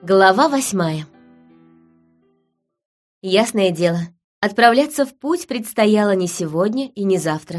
Глава восьмая. Ясное дело, отправляться в путь предстояло не сегодня и не завтра.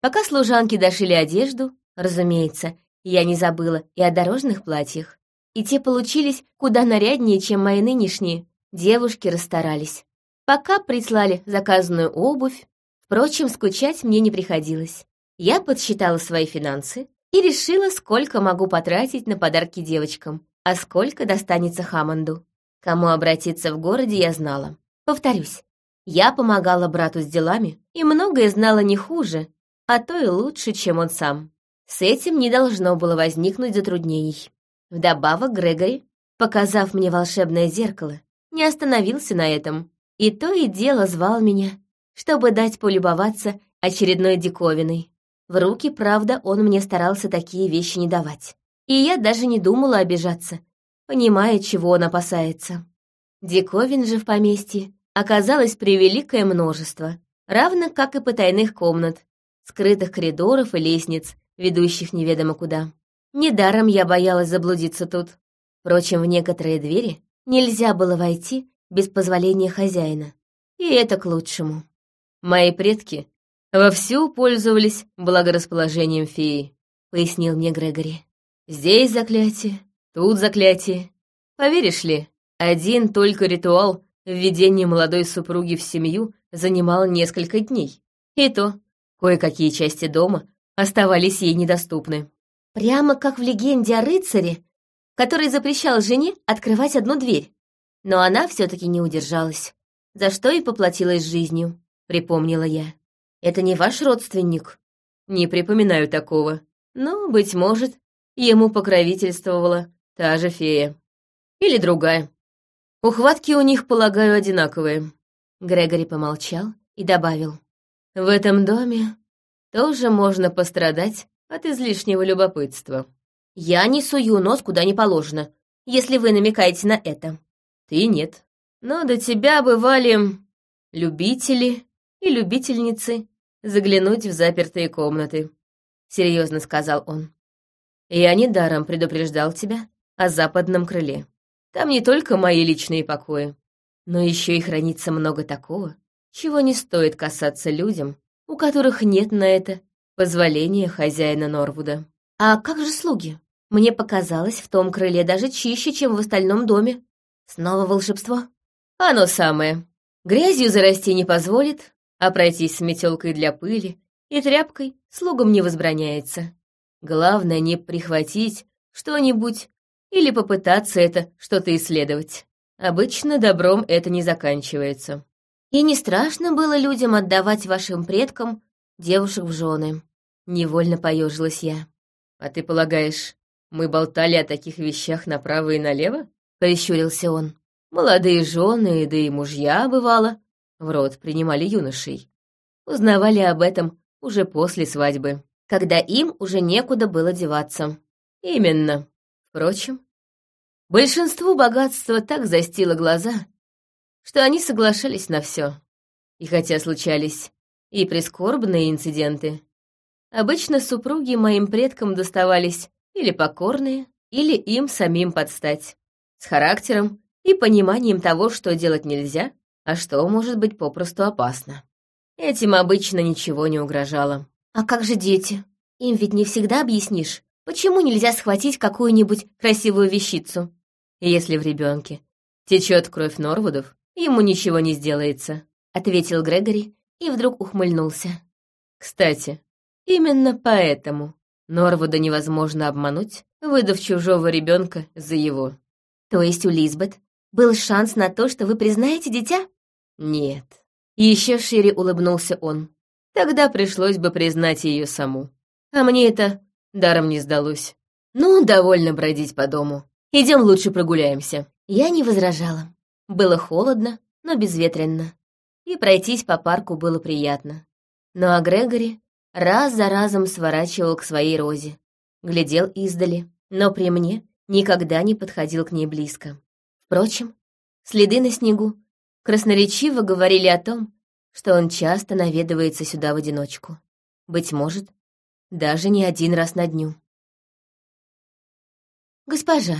Пока служанки дошили одежду, разумеется, я не забыла и о дорожных платьях. И те получились куда наряднее, чем мои нынешние. Девушки расстарались. Пока прислали заказанную обувь, впрочем, скучать мне не приходилось. Я подсчитала свои финансы и решила, сколько могу потратить на подарки девочкам, а сколько достанется Хаммонду. Кому обратиться в городе, я знала. Повторюсь, я помогала брату с делами и многое знала не хуже, а то и лучше, чем он сам. С этим не должно было возникнуть затруднений. Вдобавок Грегори, показав мне волшебное зеркало, не остановился на этом, и то и дело звал меня, чтобы дать полюбоваться очередной диковиной. В руки, правда, он мне старался такие вещи не давать. И я даже не думала обижаться, понимая, чего он опасается. Диковин же в поместье оказалось превеликое множество, равно как и потайных комнат, скрытых коридоров и лестниц, ведущих неведомо куда. Недаром я боялась заблудиться тут. Впрочем, в некоторые двери нельзя было войти без позволения хозяина. И это к лучшему. Мои предки вовсю пользовались благорасположением феи, пояснил мне Грегори. Здесь заклятие, тут заклятие. Поверишь ли, один только ритуал введения молодой супруги в семью занимал несколько дней. И то, кое-какие части дома оставались ей недоступны. Прямо как в легенде о рыцаре, который запрещал жене открывать одну дверь. Но она все-таки не удержалась, за что и поплатилась жизнью, припомнила я. Это не ваш родственник? Не припоминаю такого. Но, быть может, ему покровительствовала та же фея. Или другая. Ухватки у них, полагаю, одинаковые. Грегори помолчал и добавил. В этом доме тоже можно пострадать от излишнего любопытства. Я не сую нос куда не положено, если вы намекаете на это. Ты нет. Но до тебя бывали любители и любительницы заглянуть в запертые комнаты, — серьезно сказал он. Я недаром предупреждал тебя о западном крыле. Там не только мои личные покои, но еще и хранится много такого, чего не стоит касаться людям, у которых нет на это позволения хозяина Норвуда. А как же слуги? Мне показалось, в том крыле даже чище, чем в остальном доме. Снова волшебство? Оно самое. Грязью зарасти не позволит, а пройтись с метелкой для пыли и тряпкой слугам не возбраняется. Главное не прихватить что-нибудь или попытаться это что-то исследовать. Обычно добром это не заканчивается. И не страшно было людям отдавать вашим предкам девушек в жены. Невольно поежилась я. А ты полагаешь, мы болтали о таких вещах направо и налево? Прищурился он. Молодые жены, да и мужья, бывало, в рот принимали юношей. Узнавали об этом уже после свадьбы, когда им уже некуда было деваться. Именно. Впрочем, большинству богатства так застило глаза, что они соглашались на все. И хотя случались и прискорбные инциденты, обычно супруги моим предкам доставались или покорные, или им самим подстать, с характером и пониманием того, что делать нельзя, а что может быть попросту опасно. Этим обычно ничего не угрожало. А как же дети? Им ведь не всегда объяснишь, почему нельзя схватить какую-нибудь красивую вещицу. Если в ребенке течет кровь Норвудов, ему ничего не сделается, ответил Грегори и вдруг ухмыльнулся. Кстати, именно поэтому Норвуда невозможно обмануть, выдав чужого ребенка за его. То есть у Лизбет был шанс на то, что вы признаете дитя? Нет. Еще шире улыбнулся он. Тогда пришлось бы признать ее саму. А мне это даром не сдалось. Ну, довольно бродить по дому. Идем лучше прогуляемся. Я не возражала. Было холодно, но безветренно. И пройтись по парку было приятно. Ну а Грегори раз за разом сворачивал к своей розе. Глядел издали, но при мне никогда не подходил к ней близко. Впрочем, следы на снегу красноречиво говорили о том, что он часто наведывается сюда в одиночку. Быть может, даже не один раз на дню. «Госпожа,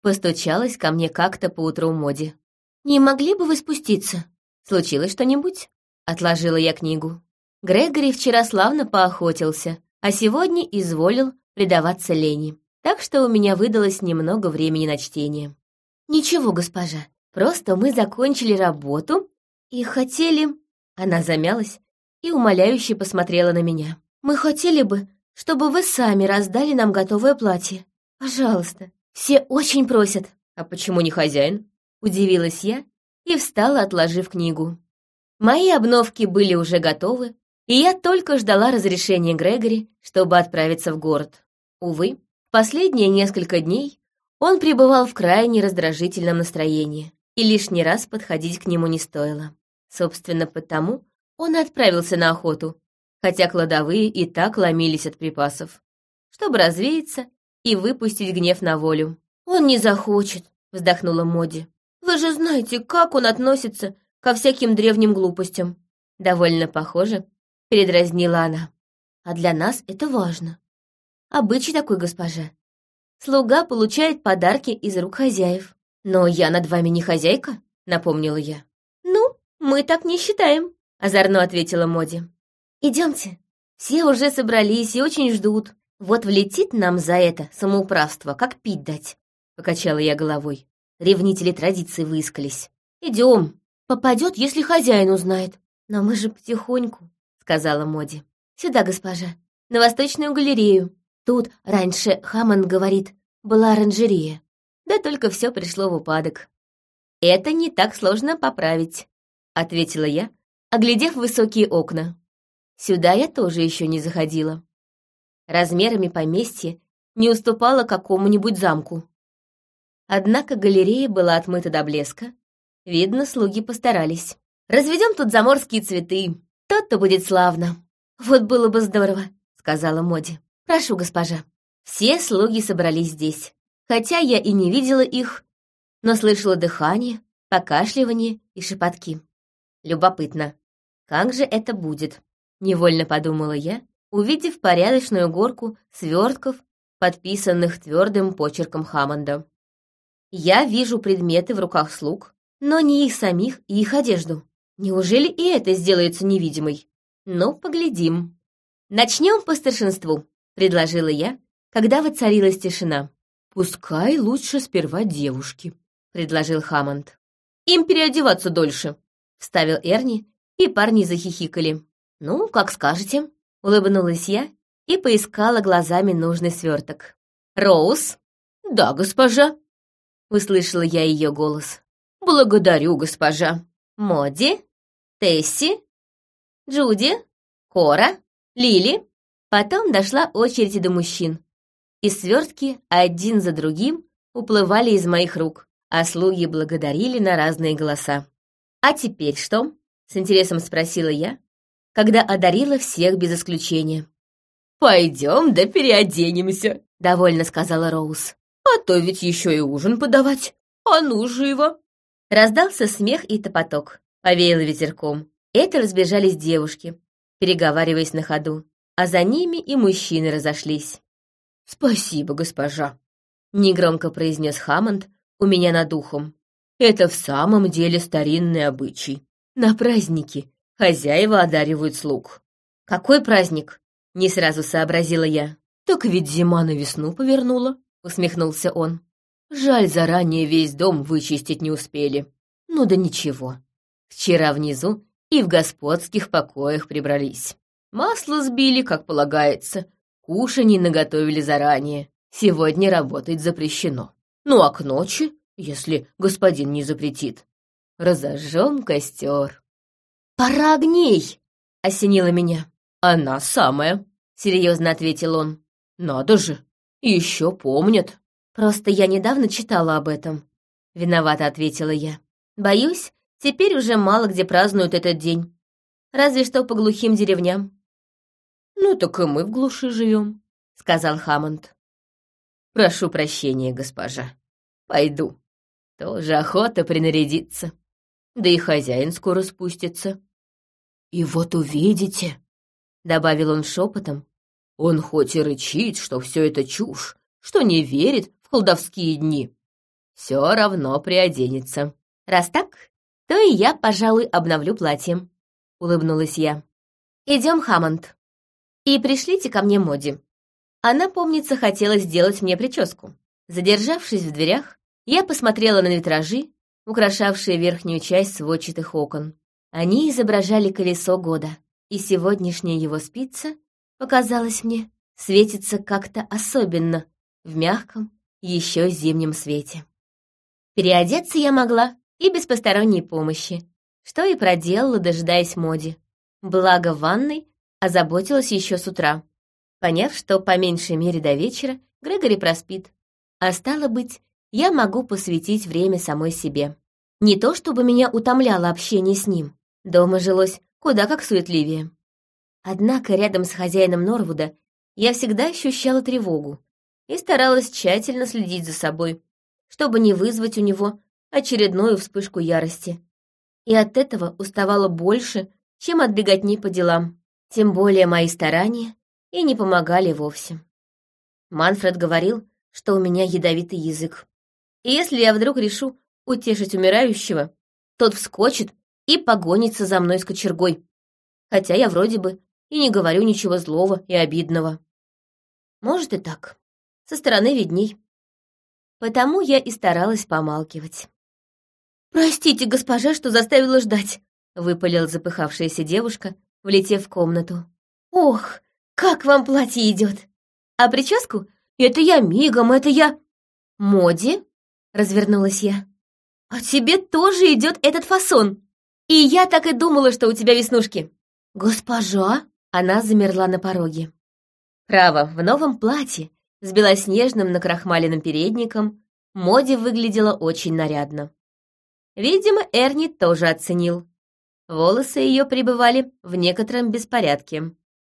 Постучалась ко мне как-то поутру Моди. «Не могли бы вы спуститься? Случилось что-нибудь?» Отложила я книгу. Грегори вчера славно поохотился, а сегодня изволил предаваться лени. Так что у меня выдалось немного времени на чтение. «Ничего, госпожа, просто мы закончили работу и хотели...» Она замялась и умоляюще посмотрела на меня. «Мы хотели бы, чтобы вы сами раздали нам готовое платье. Пожалуйста, все очень просят». «А почему не хозяин?» Удивилась я и встала, отложив книгу. Мои обновки были уже готовы, и я только ждала разрешения Грегори, чтобы отправиться в город. Увы, последние несколько дней он пребывал в крайне раздражительном настроении, и лишний раз подходить к нему не стоило. Собственно, потому он отправился на охоту, хотя кладовые и так ломились от припасов, чтобы развеяться и выпустить гнев на волю. «Он не захочет», — вздохнула Моди. «Вы же знаете, как он относится ко всяким древним глупостям». Довольно похоже, передразнила она. «А для нас это важно. Обычай такой, госпожа. Слуга получает подарки из рук хозяев. Но я над вами не хозяйка», — напомнила я. «Ну, мы так не считаем», — озорно ответила Моди. Идемте. Все уже собрались и очень ждут. Вот влетит нам за это самоуправство, как пить дать», — покачала я головой. Ревнители традиции выискались. Идем. Попадет, если хозяин узнает. Но мы же потихоньку, — сказала Моди. Сюда, госпожа, на Восточную галерею. Тут раньше, Хаммон говорит, была оранжерея. Да только все пришло в упадок. Это не так сложно поправить, — ответила я, оглядев высокие окна. Сюда я тоже еще не заходила. Размерами поместье не уступала какому-нибудь замку. Однако галерея была отмыта до блеска. Видно, слуги постарались. «Разведем тут заморские цветы. Тот-то будет славно». «Вот было бы здорово», — сказала Моди. «Прошу, госпожа». Все слуги собрались здесь. Хотя я и не видела их, но слышала дыхание, покашливание и шепотки. Любопытно, как же это будет? Невольно подумала я, увидев порядочную горку свертков, подписанных твердым почерком Хаммонда. Я вижу предметы в руках слуг, но не их самих и их одежду. Неужели и это сделается невидимой? Ну, поглядим. Начнем по старшинству, предложила я, когда воцарилась тишина. Пускай лучше сперва девушки, предложил Хаммонд. Им переодеваться дольше, вставил Эрни, и парни захихикали. «Ну, как скажете», — улыбнулась я и поискала глазами нужный сверток. «Роуз?» «Да, госпожа», — услышала я ее голос. «Благодарю, госпожа». «Моди? Тесси? Джуди? Кора? Лили?» Потом дошла очередь до мужчин. И свертки один за другим уплывали из моих рук, а слуги благодарили на разные голоса. «А теперь что?» — с интересом спросила я, когда одарила всех без исключения. «Пойдем да переоденемся», — довольно сказала Роуз. «А то ведь еще и ужин подавать. А ну, живо!» Раздался смех и топоток. Повеяло ветерком. Это разбежались девушки, переговариваясь на ходу, а за ними и мужчины разошлись. «Спасибо, госпожа», — негромко произнес Хаммонд у меня над ухом. «Это в самом деле старинный обычай. На праздники Хозяева одаривают слуг. «Какой праздник?» — не сразу сообразила я. «Так ведь зима на весну повернула», — усмехнулся он. «Жаль, заранее весь дом вычистить не успели. Ну да ничего. Вчера внизу и в господских покоях прибрались. Масло сбили, как полагается, кушаний наготовили заранее. Сегодня работать запрещено. Ну а к ночи, если господин не запретит, разожжем костер. «Пора огней!» — осенило меня. «Она самая», — серьезно ответил он. «Надо же, еще помнят». «Просто я недавно читала об этом», — виновато ответила я. «Боюсь, теперь уже мало где празднуют этот день. Разве что по глухим деревням». «Ну так и мы в глуши живем», — сказал Хаммонд. «Прошу прощения, госпожа. Пойду. Тоже охота принарядиться» да и хозяин скоро спустится. «И вот увидите», — добавил он шепотом, «он хоть и рычит, что все это чушь, что не верит в колдовские дни, все равно приоденется. Раз так, то и я, пожалуй, обновлю платье», — улыбнулась я. «Идем, Хаммонд. И пришлите ко мне Моди. Она, помнится, хотела сделать мне прическу. Задержавшись в дверях, я посмотрела на витражи, украшавшие верхнюю часть сводчатых окон. Они изображали колесо года, и сегодняшняя его спица, показалось мне, светится как-то особенно в мягком, еще зимнем свете. Переодеться я могла и без посторонней помощи, что и проделала, дожидаясь Моди. Благо ванной озаботилась еще с утра, поняв, что по меньшей мере до вечера Грегори проспит. А стало быть, я могу посвятить время самой себе. Не то чтобы меня утомляло общение с ним. Дома жилось куда как суетливее. Однако рядом с хозяином Норвуда я всегда ощущала тревогу и старалась тщательно следить за собой, чтобы не вызвать у него очередную вспышку ярости. И от этого уставала больше, чем от беготни по делам. Тем более мои старания и не помогали вовсе. Манфред говорил, что у меня ядовитый язык. И если я вдруг решу утешить умирающего, тот вскочит и погонится за мной с кочергой. Хотя я вроде бы и не говорю ничего злого и обидного. Может и так. Со стороны видней. Потому я и старалась помалкивать. «Простите, госпожа, что заставила ждать», — выпалила запыхавшаяся девушка, влетев в комнату. «Ох, как вам платье идет! А прическу? Это я мигом, это я...» «Моди?» — развернулась я. «А тебе тоже идет этот фасон! И я так и думала, что у тебя веснушки!» «Госпожа?» — она замерла на пороге. Право, в новом платье, с белоснежным накрахмаленным передником, Моди выглядела очень нарядно. Видимо, Эрни тоже оценил. Волосы ее пребывали в некотором беспорядке.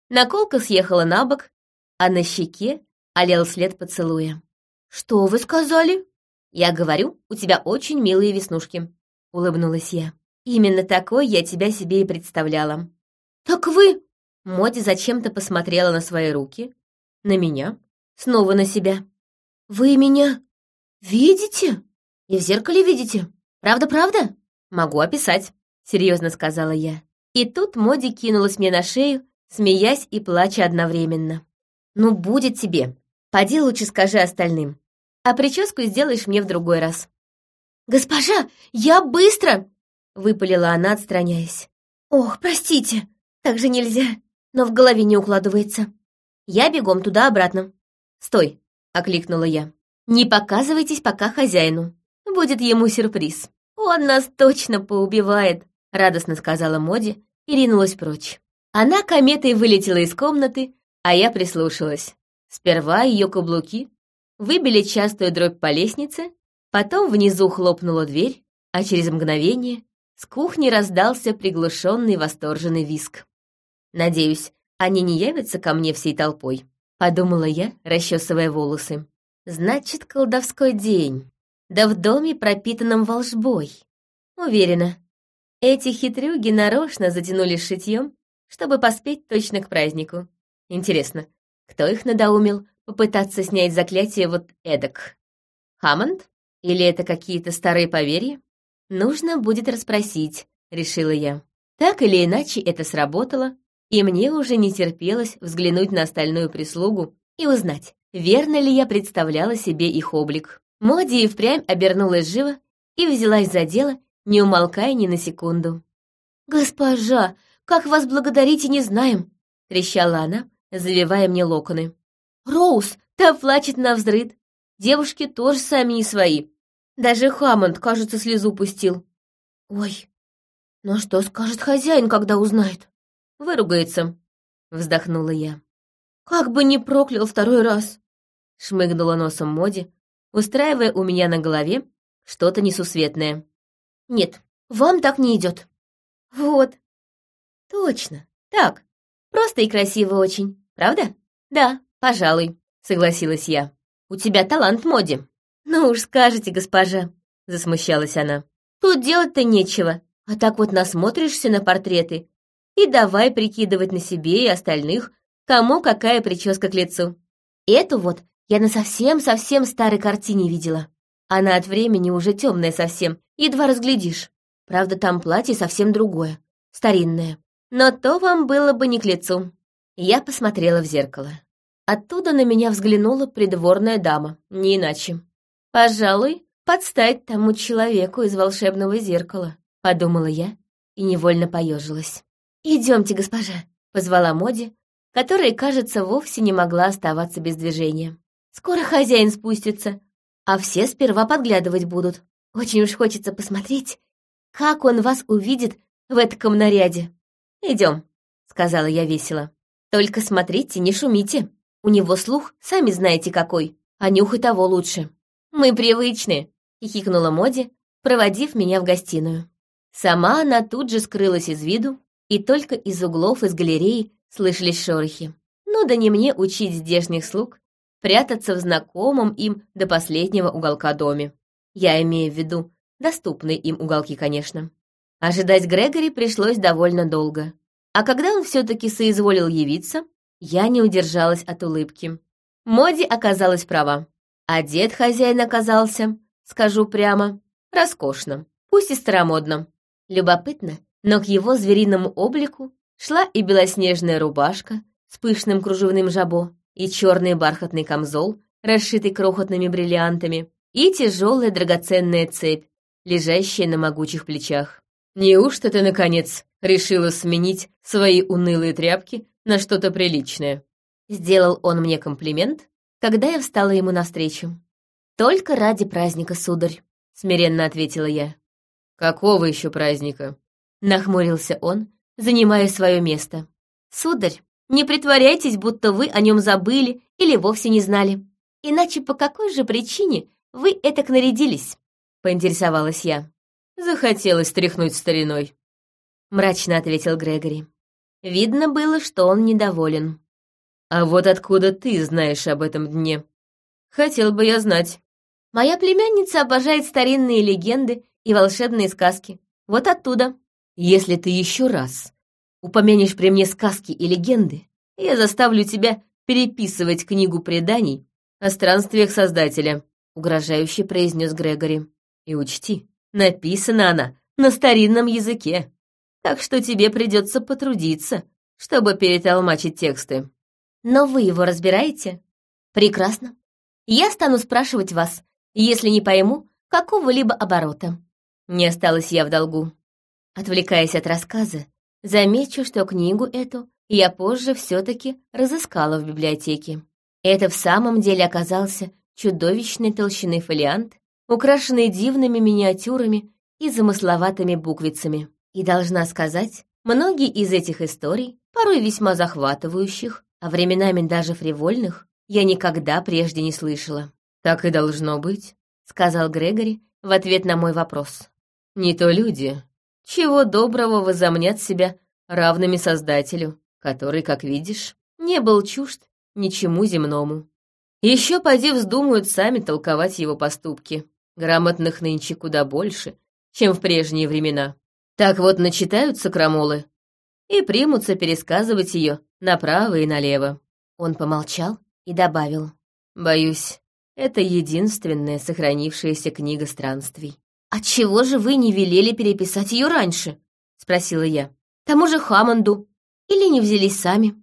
Наколка съехала на бок, а на щеке олел след поцелуя. «Что вы сказали?» «Я говорю, у тебя очень милые веснушки», — улыбнулась я. «Именно такой я тебя себе и представляла». «Так вы...» Моди зачем-то посмотрела на свои руки, на меня, снова на себя. «Вы меня видите? И в зеркале видите?» Правда-правда? Могу описать, серьезно сказала я. И тут Моди кинулась мне на шею, смеясь и плача одновременно. Ну, будет тебе. Поди лучше скажи остальным. А прическу сделаешь мне в другой раз. «Госпожа, я быстро!» — выпалила она, отстраняясь. «Ох, простите, так же нельзя, но в голове не укладывается. Я бегом туда-обратно». «Стой!» — окликнула я. «Не показывайтесь пока хозяину будет ему сюрприз. Он нас точно поубивает», — радостно сказала Моди и ринулась прочь. Она кометой вылетела из комнаты, а я прислушалась. Сперва ее каблуки выбили частую дробь по лестнице, потом внизу хлопнула дверь, а через мгновение с кухни раздался приглушенный восторженный виск. «Надеюсь, они не явятся ко мне всей толпой», — подумала я, расчесывая волосы. «Значит, колдовской день да в доме, пропитанном волжбой. Уверена, эти хитрюги нарочно затянули шитьем, чтобы поспеть точно к празднику. Интересно, кто их надоумил попытаться снять заклятие вот эдак? Хаммонд? Или это какие-то старые поверья? Нужно будет расспросить, решила я. Так или иначе это сработало, и мне уже не терпелось взглянуть на остальную прислугу и узнать, верно ли я представляла себе их облик. Моди и впрямь обернулась живо и взялась за дело, не умолкая ни на секунду. «Госпожа, как вас благодарить и не знаем!» — трещала она, завивая мне локоны. «Роуз, та плачет на взрыд. Девушки тоже сами не свои. Даже Хаммонд, кажется, слезу пустил. Ой, ну что скажет хозяин, когда узнает?» «Выругается», — вздохнула я. «Как бы не проклял второй раз!» — шмыгнула носом Моди, устраивая у меня на голове что-то несусветное. «Нет, вам так не идет». «Вот». «Точно, так. Просто и красиво очень, правда?» «Да, пожалуй», — согласилась я. «У тебя талант моде». «Ну уж скажете, госпожа», — засмущалась она. «Тут делать-то нечего, а так вот насмотришься на портреты и давай прикидывать на себе и остальных, кому какая прическа к лицу. Эту вот я на совсем-совсем старой картине видела. Она от времени уже темная совсем, едва разглядишь. Правда, там платье совсем другое, старинное. Но то вам было бы не к лицу. Я посмотрела в зеркало. Оттуда на меня взглянула придворная дама, не иначе. Пожалуй, подстать тому человеку из волшебного зеркала, подумала я и невольно поежилась. Идемте, госпожа, позвала Моди, которая, кажется, вовсе не могла оставаться без движения. Скоро хозяин спустится, а все сперва подглядывать будут. Очень уж хочется посмотреть, как он вас увидит в этом наряде. Идем, сказала я весело. Только смотрите, не шумите. У него слух, сами знаете какой, а нюх и того лучше. Мы привычные, хихикнула Моди, проводив меня в гостиную. Сама она тут же скрылась из виду, и только из углов из галереи слышались шорохи. Ну да не мне учить здешних слуг прятаться в знакомом им до последнего уголка доме. Я имею в виду доступные им уголки, конечно. Ожидать Грегори пришлось довольно долго. А когда он все-таки соизволил явиться, я не удержалась от улыбки. Моди оказалась права. Одет хозяин оказался, скажу прямо, роскошно, пусть и старомодно. Любопытно, но к его звериному облику шла и белоснежная рубашка с пышным кружевным жабо, и черный бархатный камзол, расшитый крохотными бриллиантами, и тяжелая драгоценная цепь, лежащая на могучих плечах. «Неужто ты, наконец, решила сменить свои унылые тряпки на что-то приличное?» Сделал он мне комплимент, когда я встала ему навстречу. «Только ради праздника, сударь», — смиренно ответила я. «Какого еще праздника?» — нахмурился он, занимая свое место. «Сударь, не притворяйтесь, будто вы о нем забыли или вовсе не знали. Иначе по какой же причине вы этак нарядились?» — поинтересовалась я. «Захотелось тряхнуть стариной», — мрачно ответил Грегори. Видно было, что он недоволен. «А вот откуда ты знаешь об этом дне? Хотел бы я знать». «Моя племянница обожает старинные легенды и волшебные сказки. Вот оттуда». «Если ты еще раз упомянешь при мне сказки и легенды, я заставлю тебя переписывать книгу преданий о странствиях Создателя», — угрожающе произнес Грегори. «И учти, написана она на старинном языке, так что тебе придется потрудиться, чтобы перетолмачить тексты». «Но вы его разбираете?» «Прекрасно. Я стану спрашивать вас, если не пойму какого-либо оборота». Не осталась я в долгу. Отвлекаясь от рассказа, Замечу, что книгу эту я позже все-таки разыскала в библиотеке. Это в самом деле оказался чудовищной толщины фолиант, украшенный дивными миниатюрами и замысловатыми буквицами. И должна сказать, многие из этих историй, порой весьма захватывающих, а временами даже фривольных, я никогда прежде не слышала. «Так и должно быть», — сказал Грегори в ответ на мой вопрос. «Не то люди, чего доброго возомнят себя равными Создателю, который, как видишь, не был чужд ничему земному. Еще поди вздумают сами толковать его поступки. Грамотных нынче куда больше, чем в прежние времена. Так вот начитаются крамолы и примутся пересказывать ее направо и налево. Он помолчал и добавил. Боюсь, это единственная сохранившаяся книга странствий. «Отчего же вы не велели переписать ее раньше?» — спросила я. «Тому же Хаммонду. Или не взялись сами?»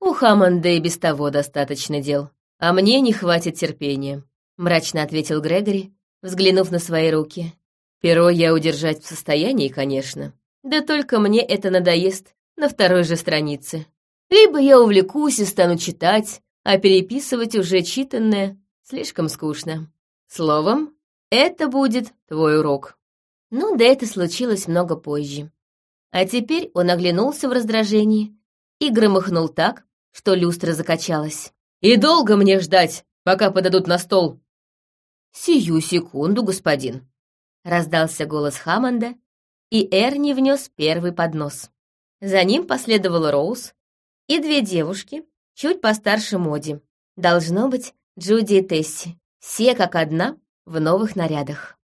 «У Хаммонда и без того достаточно дел, а мне не хватит терпения», — мрачно ответил Грегори, взглянув на свои руки. «Перо я удержать в состоянии, конечно. Да только мне это надоест на второй же странице. Либо я увлекусь и стану читать, а переписывать уже читанное слишком скучно. Словом, это будет твой урок. Ну да это случилось много позже. А теперь он оглянулся в раздражении и громыхнул так, что люстра закачалась. «И долго мне ждать, пока подадут на стол?» «Сию секунду, господин», — раздался голос Хаммонда, и Эрни внес первый поднос. За ним последовал Роуз и две девушки, чуть постарше Моди. Должно быть, Джуди и Тесси. Все как одна в новых нарядах.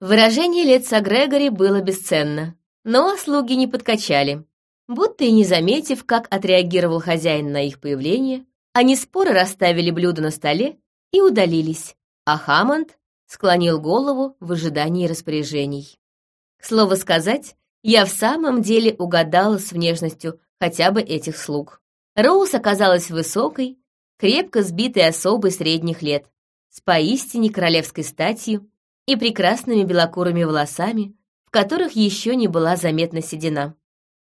Выражение лица Грегори было бесценно, но слуги не подкачали. Будто и не заметив, как отреагировал хозяин на их появление, они споро расставили блюда на столе и удалились, а Хаммонд склонил голову в ожидании распоряжений. К слову сказать, я в самом деле угадала с внешностью хотя бы этих слуг. Роуз оказалась высокой, крепко сбитой особой средних лет, с поистине королевской статью и прекрасными белокурыми волосами, в которых еще не была заметна седина.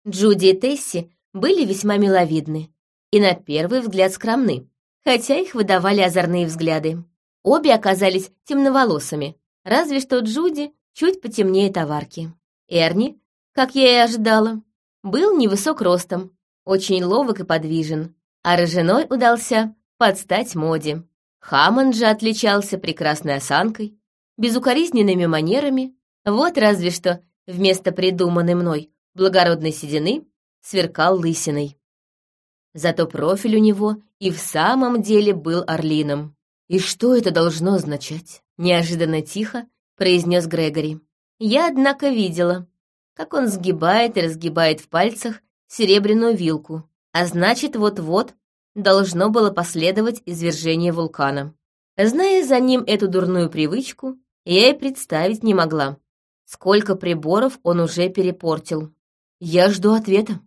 Джуди и Тесси были весьма миловидны и на первый взгляд скромны, хотя их выдавали озорные взгляды. Обе оказались темноволосыми, разве что Джуди чуть потемнее товарки. Эрни, как я и ожидала, был невысок ростом, очень ловок и подвижен, а роженой удался под стать моде. Хаммонд же отличался прекрасной осанкой, безукоризненными манерами, вот разве что вместо придуманной мной благородной седины сверкал лысиной. Зато профиль у него и в самом деле был орлином. «И что это должно означать?» — неожиданно тихо произнес Грегори. Я, однако, видела, как он сгибает и разгибает в пальцах серебряную вилку, а значит, вот-вот должно было последовать извержение вулкана. Зная за ним эту дурную привычку, я и представить не могла, сколько приборов он уже перепортил. Я жду ответа.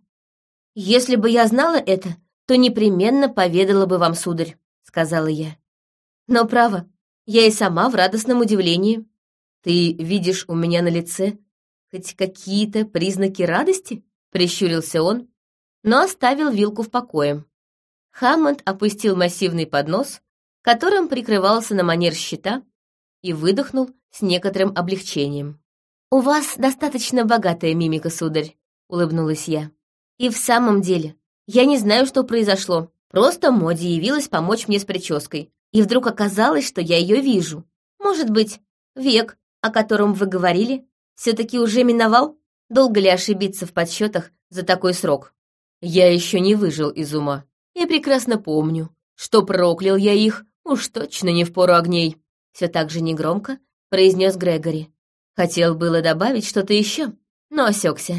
«Если бы я знала это, то непременно поведала бы вам, сударь», — сказала я. «Но, право, я и сама в радостном удивлении. Ты видишь у меня на лице хоть какие-то признаки радости?» — прищурился он, но оставил вилку в покое. Хаммонд опустил массивный поднос, которым прикрывался на манер щита, и выдохнул с некоторым облегчением. «У вас достаточно богатая мимика, сударь», — улыбнулась я. «И в самом деле, я не знаю, что произошло. Просто Моди явилась помочь мне с прической, и вдруг оказалось, что я ее вижу. Может быть, век, о котором вы говорили, все-таки уже миновал? Долго ли ошибиться в подсчетах за такой срок?» Я еще не выжил из ума. Я прекрасно помню, что проклял я их уж точно не в пору огней. Все так же негромко произнес Грегори. Хотел было добавить что-то еще, но осекся.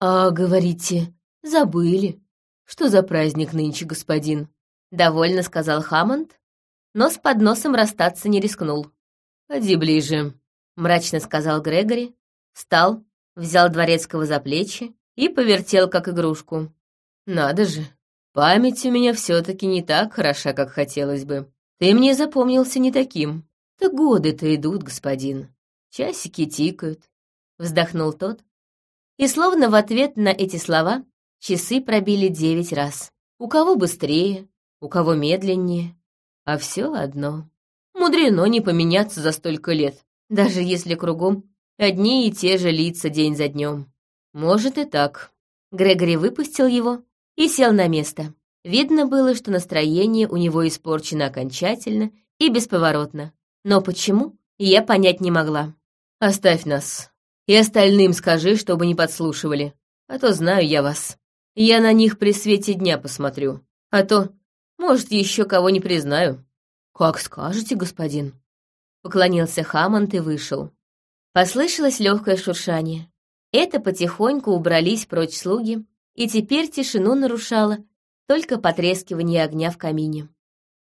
«А, говорите, забыли. Что за праздник нынче, господин?» Довольно сказал Хаммонд, но с подносом расстаться не рискнул. «Поди ближе», — мрачно сказал Грегори, встал, взял дворецкого за плечи и повертел как игрушку. Надо же, память у меня все-таки не так хороша, как хотелось бы. Ты мне запомнился не таким. Да годы-то идут, господин. Часики тикают. Вздохнул тот. И словно в ответ на эти слова часы пробили девять раз. У кого быстрее, у кого медленнее. А все одно. Мудрено не поменяться за столько лет, даже если кругом одни и те же лица день за днем. Может и так. Грегори выпустил его и сел на место. Видно было, что настроение у него испорчено окончательно и бесповоротно. Но почему, я понять не могла. «Оставь нас. И остальным скажи, чтобы не подслушивали. А то знаю я вас. Я на них при свете дня посмотрю. А то, может, еще кого не признаю». «Как скажете, господин». Поклонился Хамонт и вышел. Послышалось легкое шуршание. Это потихоньку убрались прочь слуги, и теперь тишину нарушало только потрескивание огня в камине.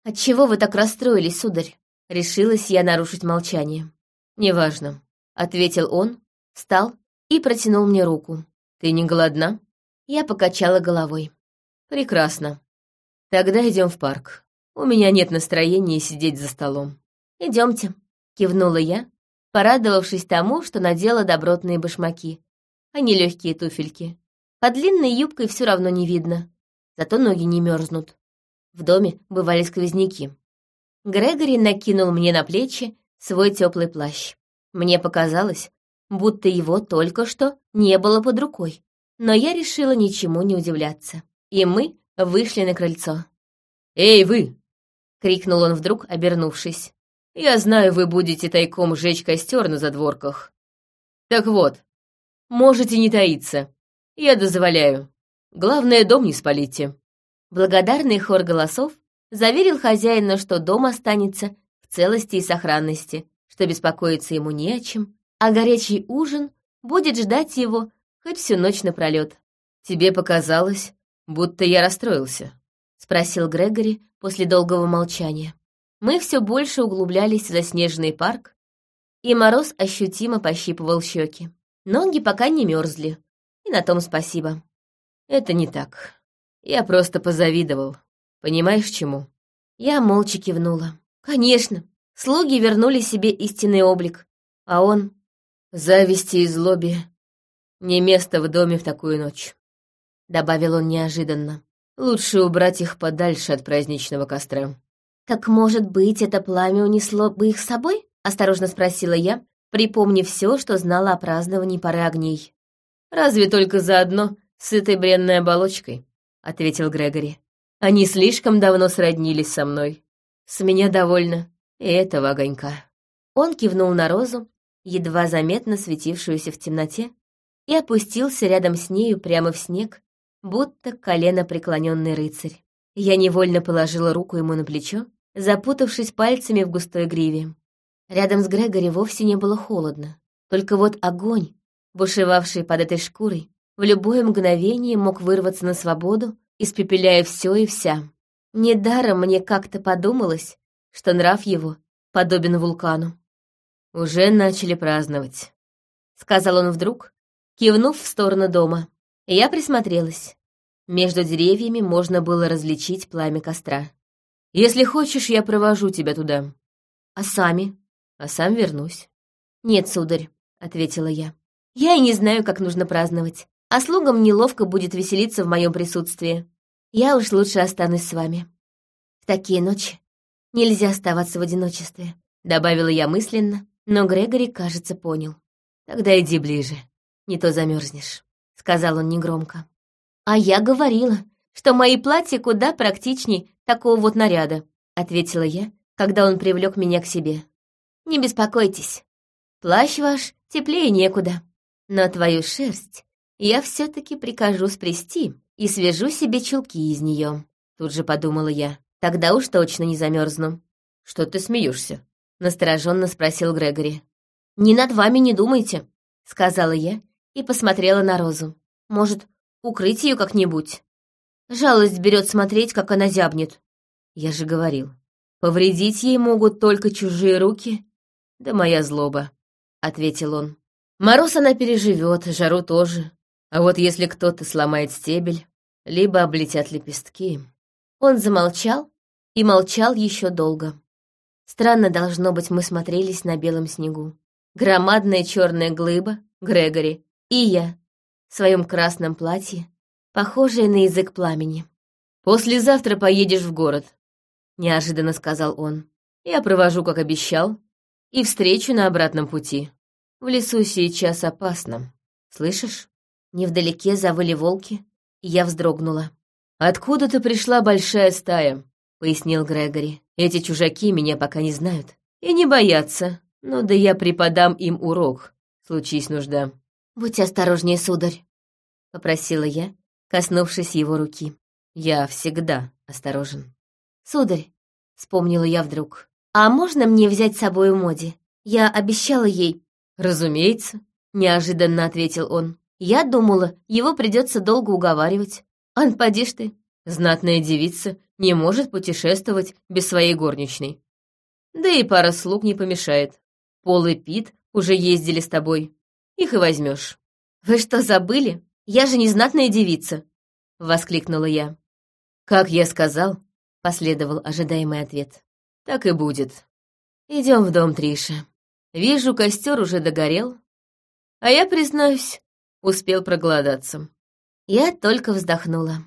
«Отчего вы так расстроились, сударь?» Решилась я нарушить молчание. «Неважно», — ответил он, встал и протянул мне руку. «Ты не голодна?» Я покачала головой. «Прекрасно. Тогда идем в парк. У меня нет настроения сидеть за столом». «Идемте», — кивнула я, порадовавшись тому, что надела добротные башмаки, а не легкие туфельки. Под длинной юбкой все равно не видно, зато ноги не мерзнут. В доме бывали сквозняки. Грегори накинул мне на плечи свой теплый плащ. Мне показалось, будто его только что не было под рукой. Но я решила ничему не удивляться. И мы вышли на крыльцо. «Эй, вы!» — крикнул он вдруг, обернувшись. «Я знаю, вы будете тайком жечь костер на задворках. Так вот, можете не таиться. Я дозволяю. Главное, дом не спалите». Благодарный хор голосов заверил хозяина, что дом останется в целости и сохранности, что беспокоиться ему не о чем, а горячий ужин будет ждать его хоть всю ночь напролет. «Тебе показалось, будто я расстроился?» — спросил Грегори после долгого молчания. Мы все больше углублялись в заснеженный парк, и мороз ощутимо пощипывал щеки. Ноги пока не мерзли, и на том спасибо. Это не так. Я просто позавидовал. Понимаешь, чему? Я молча кивнула. Конечно, слуги вернули себе истинный облик, а он... Зависти и злобе не место в доме в такую ночь, — добавил он неожиданно. Лучше убрать их подальше от праздничного костра. «Так, может быть, это пламя унесло бы их с собой?» — осторожно спросила я, припомнив все, что знала о праздновании пары огней. «Разве только заодно с этой бренной оболочкой?» — ответил Грегори. «Они слишком давно сроднились со мной. С меня довольно и этого огонька». Он кивнул на розу, едва заметно светившуюся в темноте, и опустился рядом с нею прямо в снег, будто колено преклоненный рыцарь. Я невольно положила руку ему на плечо, запутавшись пальцами в густой гриве. Рядом с Грегори вовсе не было холодно. Только вот огонь, бушевавший под этой шкурой, в любое мгновение мог вырваться на свободу, испепеляя все и вся. Недаром мне как-то подумалось, что нрав его подобен вулкану. «Уже начали праздновать», — сказал он вдруг, кивнув в сторону дома. Я присмотрелась. Между деревьями можно было различить пламя костра. «Если хочешь, я провожу тебя туда». «А сами?» «А сам вернусь». «Нет, сударь», — ответила я. «Я и не знаю, как нужно праздновать, а слугам неловко будет веселиться в моем присутствии. Я уж лучше останусь с вами. В такие ночи нельзя оставаться в одиночестве», — добавила я мысленно, но Грегори, кажется, понял. «Тогда иди ближе, не то замерзнешь», — сказал он негромко. «А я говорила, что мои платья куда практичнее такого вот наряда», — ответила я, когда он привлек меня к себе. «Не беспокойтесь, плащ ваш теплее некуда, но твою шерсть я все таки прикажу спрести и свяжу себе чулки из нее. Тут же подумала я, тогда уж точно не замерзну. «Что ты смеешься? настороженно спросил Грегори. «Не над вами не думайте», — сказала я и посмотрела на Розу. «Может, укрыть ее как-нибудь?» Жалость берет смотреть, как она зябнет. Я же говорил, повредить ей могут только чужие руки, да моя злоба, — ответил он. Мороз она переживет, жару тоже. А вот если кто-то сломает стебель, либо облетят лепестки... Он замолчал и молчал еще долго. Странно, должно быть, мы смотрелись на белом снегу. Громадная черная глыба, Грегори, и я в своем красном платье, похожее на язык пламени. «Послезавтра поедешь в город», — неожиданно сказал он. «Я провожу, как обещал, и встречу на обратном пути. В лесу сейчас опасно. Слышишь?» Невдалеке завыли волки, и я вздрогнула. «Откуда-то пришла большая стая», — пояснил Грегори. «Эти чужаки меня пока не знают и не боятся, но да я преподам им урок, случись нужда». «Будь осторожнее, сударь», — попросила я, коснувшись его руки. «Я всегда осторожен». «Сударь», — вспомнила я вдруг, — «а можно мне взять с собой Моди? Я обещала ей...» «Разумеется», — неожиданно ответил он. Я думала, его придется долго уговаривать. Ан, поди ж ты. Знатная девица не может путешествовать без своей горничной. Да и пара слуг не помешает. Пол и Пит уже ездили с тобой. Их и возьмешь. «Вы что, забыли? Я же не знатная девица!» — воскликнула я. «Как я сказал», — последовал ожидаемый ответ. «Так и будет. Идем в дом Триши. Вижу, костер уже догорел. А я, признаюсь, успел проголодаться. Я только вздохнула.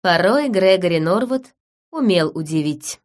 Порой Грегори Норвуд умел удивить.